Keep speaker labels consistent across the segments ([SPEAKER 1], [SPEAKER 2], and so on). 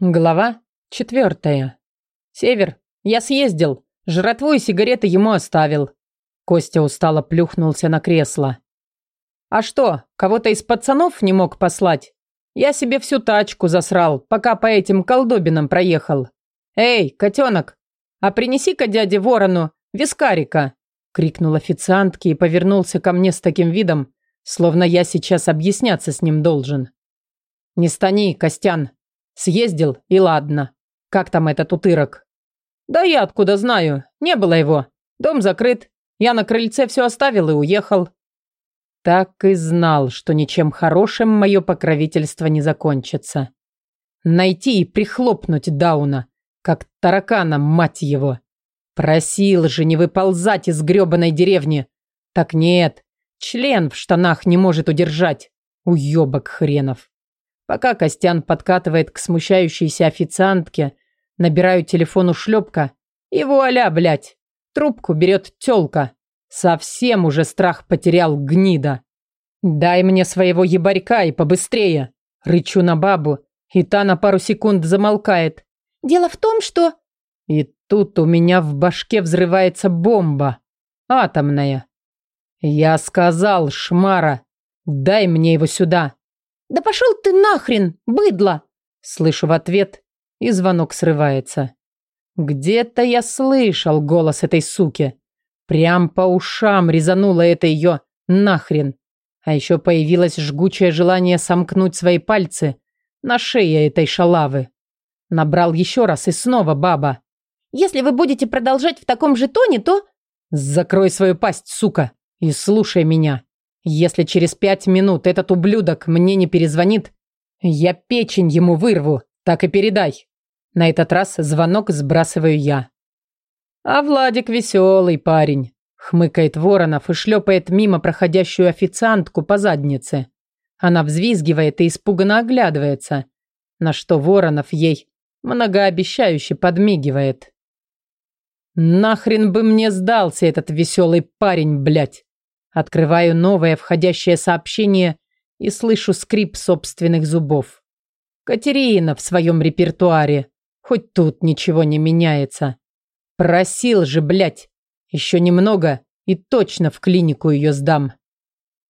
[SPEAKER 1] Глава четвертая. Север, я съездил. Жратву и сигареты ему оставил. Костя устало плюхнулся на кресло. А что, кого-то из пацанов не мог послать? Я себе всю тачку засрал, пока по этим колдобинам проехал. Эй, котенок, а принеси-ка дяде Ворону вискарика, крикнул официантке и повернулся ко мне с таким видом, словно я сейчас объясняться с ним должен. Не стани, Костян, Съездил, и ладно. Как там этот утырок? Да я откуда знаю. Не было его. Дом закрыт. Я на крыльце все оставил и уехал. Так и знал, что ничем хорошим мое покровительство не закончится. Найти и прихлопнуть Дауна, как таракана, мать его. Просил же не выползать из грёбаной деревни. Так нет, член в штанах не может удержать. Уёбок хренов. Пока Костян подкатывает к смущающейся официантке, набираю телефон у шлепка, и вуаля, блядь, трубку берет тёлка. Совсем уже страх потерял гнида. «Дай мне своего ебарька и побыстрее!» Рычу на бабу, и та на пару секунд замолкает. «Дело в том, что...» И тут у меня в башке взрывается бомба. Атомная. Я сказал, Шмара, дай мне его сюда.
[SPEAKER 2] «Да пошел ты нахрен, быдло!»
[SPEAKER 1] Слышу в ответ, и звонок срывается. Где-то я слышал голос этой суки. Прям по ушам резануло это ее нахрен. А еще появилось жгучее желание сомкнуть свои пальцы на шее этой шалавы. Набрал еще раз и снова баба.
[SPEAKER 2] «Если вы будете продолжать в таком же тоне, то...»
[SPEAKER 1] «Закрой свою пасть, сука, и слушай меня. Если через пять минут этот ублюдок мне не перезвонит, я печень ему вырву, так и передай. На этот раз звонок сбрасываю я. А Владик веселый парень. Хмыкает Воронов и шлепает мимо проходящую официантку по заднице. Она взвизгивает и испуганно оглядывается, на что Воронов ей многообещающе подмигивает. Нахрен бы мне сдался этот веселый парень, блядь. Открываю новое входящее сообщение и слышу скрип собственных зубов. Катерина в своем репертуаре. Хоть тут ничего не меняется. Просил же, блядь. Еще немного и точно в клинику ее сдам.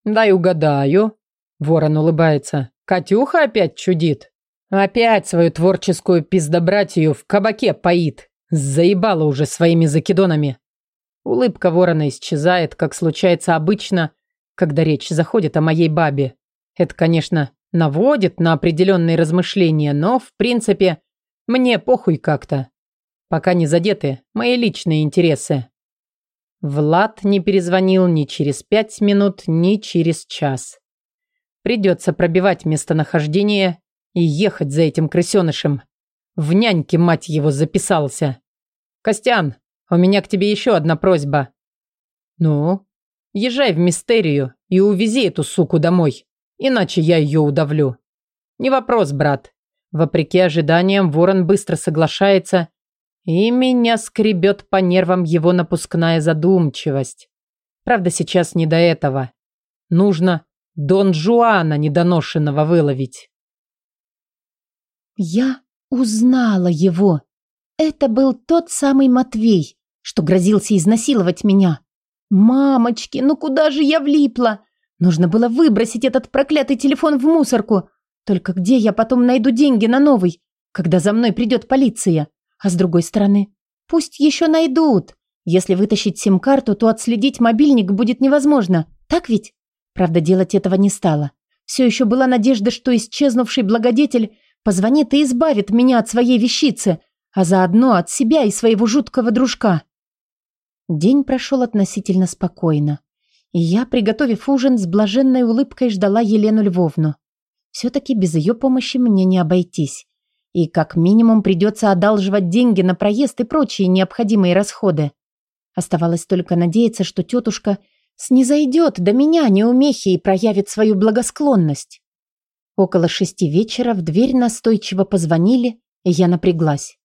[SPEAKER 1] Дай угадаю. Ворон улыбается. Катюха опять чудит. Опять свою творческую пиздобратью в кабаке поит. Заебала уже своими закидонами. Улыбка ворона исчезает, как случается обычно, когда речь заходит о моей бабе. Это, конечно, наводит на определенные размышления, но, в принципе, мне похуй как-то. Пока не задеты мои личные интересы. Влад не перезвонил ни через пять минут, ни через час. Придется пробивать местонахождение и ехать за этим крысенышем. В няньке, мать его, записался. «Костян, у меня к тебе еще одна просьба. Ну? Езжай в Мистерию и увези эту суку домой, иначе я ее удавлю. Не вопрос, брат. Вопреки ожиданиям, Ворон быстро соглашается, и меня скребет по нервам его напускная задумчивость. Правда, сейчас не до этого. Нужно Дон Жуана недоношенного выловить.
[SPEAKER 2] Я узнала его. Это был тот самый Матвей, что грозился изнасиловать меня. Мамочки, ну куда же я влипла? Нужно было выбросить этот проклятый телефон в мусорку. Только где я потом найду деньги на новый, когда за мной придет полиция? А с другой стороны, пусть еще найдут. Если вытащить сим-карту, то отследить мобильник будет невозможно. Так ведь? Правда, делать этого не стало. Все еще была надежда, что исчезнувший благодетель позвонит и избавит меня от своей вещицы, а заодно от себя и своего жуткого дружка. День прошел относительно спокойно, и я, приготовив ужин, с блаженной улыбкой ждала Елену Львовну. Все-таки без ее помощи мне не обойтись, и как минимум придется одалживать деньги на проезд и прочие необходимые расходы. Оставалось только надеяться, что тетушка снизойдет до меня неумехи и проявит свою благосклонность. Около шести вечера в дверь настойчиво позвонили, и я напряглась.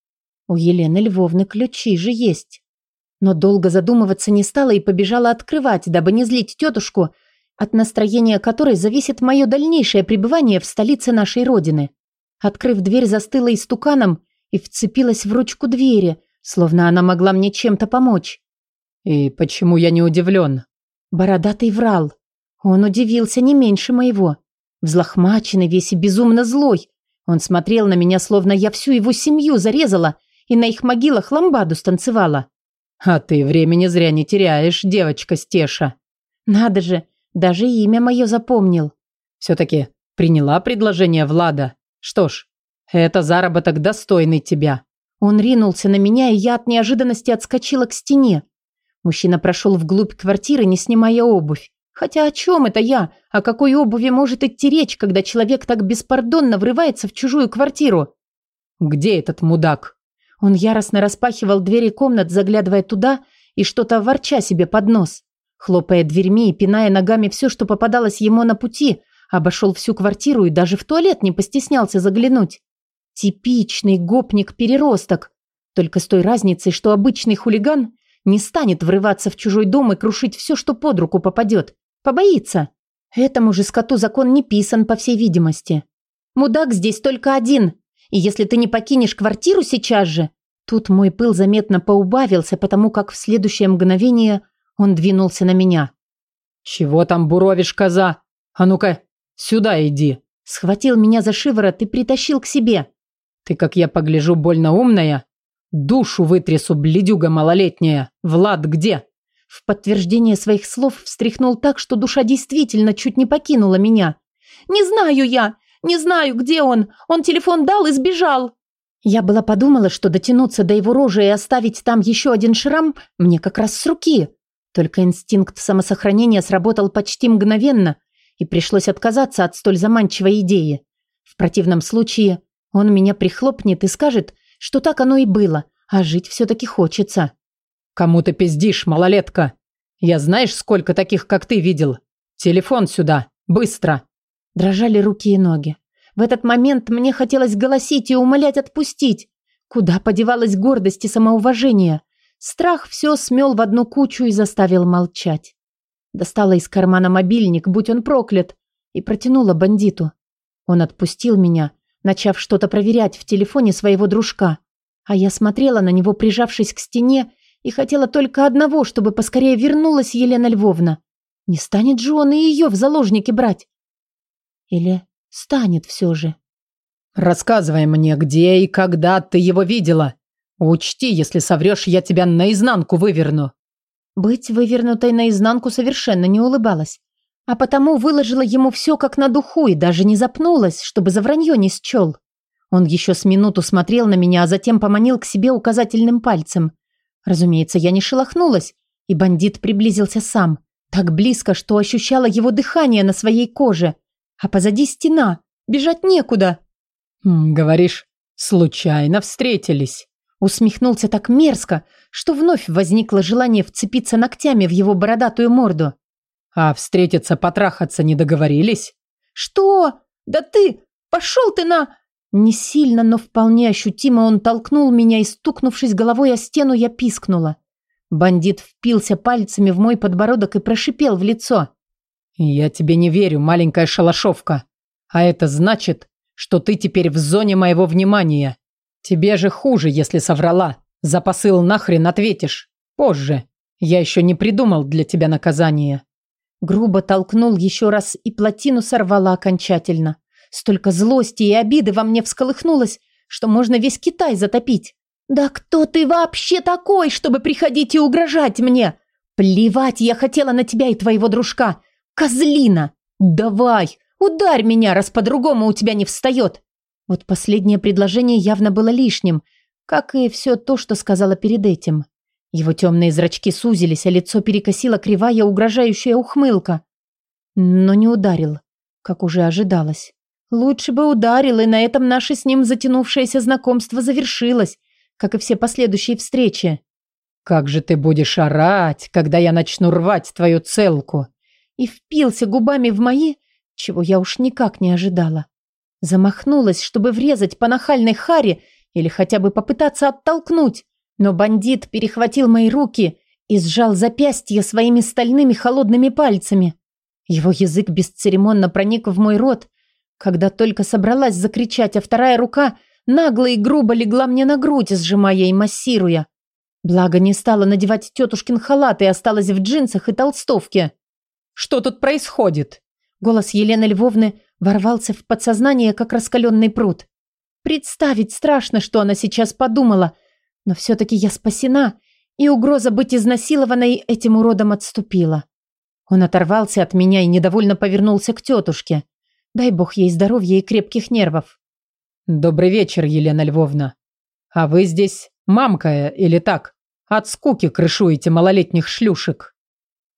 [SPEAKER 2] У Елены Львовны ключи же есть но долго задумываться не стала и побежала открывать, дабы не злить тетушку, от настроения которой зависит мое дальнейшее пребывание в столице нашей родины. Открыв дверь, застыла истуканом и вцепилась в ручку двери, словно она могла мне чем-то помочь.
[SPEAKER 1] «И почему я не удивлен?»
[SPEAKER 2] Бородатый врал. Он удивился не меньше моего. Взлохмаченный, весь и безумно злой. Он смотрел на меня, словно я всю его семью зарезала и на их могилах ламбаду станцевала.
[SPEAKER 1] «А ты времени зря не теряешь, девочка Стеша».
[SPEAKER 2] «Надо же, даже имя мое запомнил».
[SPEAKER 1] «Все-таки приняла предложение Влада. Что ж, это заработок достойный тебя».
[SPEAKER 2] Он ринулся на меня, и я от неожиданности отскочила к стене. Мужчина прошел вглубь квартиры, не снимая обувь. Хотя о чем это я? О какой обуви может идти речь, когда человек так беспардонно врывается в чужую квартиру?
[SPEAKER 1] «Где этот мудак?»
[SPEAKER 2] Он яростно распахивал двери комнат, заглядывая туда и что-то ворча себе под нос. Хлопая дверьми и пиная ногами все, что попадалось ему на пути, обошел всю квартиру и даже в туалет не постеснялся заглянуть. Типичный гопник-переросток. Только с той разницей, что обычный хулиган не станет врываться в чужой дом и крушить все, что под руку попадет. Побоится. Этому же скоту закон не писан, по всей видимости. Мудак здесь только один. И если ты не покинешь квартиру сейчас же... Тут мой пыл заметно поубавился, потому как в следующее мгновение он двинулся на меня.
[SPEAKER 1] «Чего там буровишь, коза? А ну-ка, сюда иди!»
[SPEAKER 2] Схватил меня за шиворот и притащил к себе.
[SPEAKER 1] «Ты, как я погляжу, больно умная. Душу вытрясу, бледюга малолетняя. Влад где?»
[SPEAKER 2] В подтверждение своих слов встряхнул так, что душа действительно чуть не покинула меня. «Не знаю я! Не знаю, где он! Он телефон дал и сбежал!» Я была подумала, что дотянуться до его рожи и оставить там еще один шрам мне как раз с руки. Только инстинкт самосохранения сработал почти мгновенно, и пришлось отказаться от столь заманчивой идеи. В противном случае он меня прихлопнет и скажет, что так оно и было, а жить все-таки хочется.
[SPEAKER 1] «Кому ты пиздишь, малолетка? Я знаешь, сколько таких, как ты, видел? Телефон сюда, быстро!»
[SPEAKER 2] Дрожали руки и ноги. В этот момент мне хотелось голосить и умолять отпустить. Куда подевалась гордость и самоуважение? Страх все смел в одну кучу и заставил молчать. Достала из кармана мобильник, будь он проклят, и протянула бандиту. Он отпустил меня, начав что-то проверять в телефоне своего дружка. А я смотрела на него, прижавшись к стене, и хотела только одного, чтобы поскорее вернулась Елена Львовна. Не станет же он и ее в заложники брать? Или станет все же?
[SPEAKER 1] «Рассказывай мне, где и когда ты его видела. Учти, если соврешь, я тебя наизнанку выверну».
[SPEAKER 2] Быть вывернутой наизнанку совершенно не улыбалась а потому выложила ему все как на духу и даже не запнулась, чтобы за вранье не счел. Он еще с минуту смотрел на меня, а затем поманил к себе указательным пальцем. Разумеется, я не шелохнулась, и бандит приблизился сам, так близко, что ощущала его дыхание на своей коже, а позади стена, бежать некуда.
[SPEAKER 1] «Говоришь, случайно встретились?»
[SPEAKER 2] Усмехнулся так мерзко, что вновь возникло желание вцепиться ногтями в его бородатую морду.
[SPEAKER 1] А встретиться, потрахаться не договорились?
[SPEAKER 2] Что? Да ты! Пошел ты на... Не сильно, но вполне ощутимо он толкнул меня и, стукнувшись головой о стену, я пискнула. Бандит впился пальцами в мой подбородок и прошипел в лицо.
[SPEAKER 1] «Я тебе не верю, маленькая шалашовка. А это значит, что ты теперь в зоне моего внимания. Тебе же хуже, если соврала. За посыл нахрен ответишь. Позже. Я еще не придумал для тебя наказание».
[SPEAKER 2] Грубо толкнул еще раз и плотину сорвала окончательно. Столько злости и обиды во мне всколыхнулось, что можно весь Китай затопить. «Да кто ты вообще такой, чтобы приходить и угрожать мне? Плевать я хотела на тебя и твоего дружка. Козлина! Давай, ударь меня, раз по-другому у тебя не встает!» Вот последнее предложение явно было лишним, как и все то, что сказала перед этим. Его темные зрачки сузились, а лицо перекосило кривая угрожающая ухмылка. Но не ударил, как уже ожидалось. Лучше бы ударил, и на этом наше с ним затянувшееся знакомство завершилось, как и все последующие встречи.
[SPEAKER 1] «Как же ты будешь орать, когда я начну рвать твою целку?»
[SPEAKER 2] И впился губами в мои, чего я уж никак не ожидала. Замахнулась, чтобы врезать по нахальной харе или хотя бы попытаться оттолкнуть, но бандит перехватил мои руки и сжал запястье своими стальными холодными пальцами. Его язык бесцеремонно проник в мой рот, Когда только собралась закричать, а вторая рука нагло и грубо легла мне на грудь, сжимая и массируя. Благо не стала надевать тетушкин халат и осталась в джинсах и толстовке.
[SPEAKER 1] «Что тут происходит?»
[SPEAKER 2] Голос Елены Львовны ворвался в подсознание, как раскаленный пруд. Представить страшно, что она сейчас подумала, но все-таки я спасена, и угроза быть изнасилованной этим уродом отступила. Он оторвался от меня и недовольно повернулся к тетушке. Дай бог ей здоровья и крепких нервов.
[SPEAKER 1] «Добрый вечер, Елена Львовна. А вы здесь мамкая или так? От скуки крышуете малолетних шлюшек?»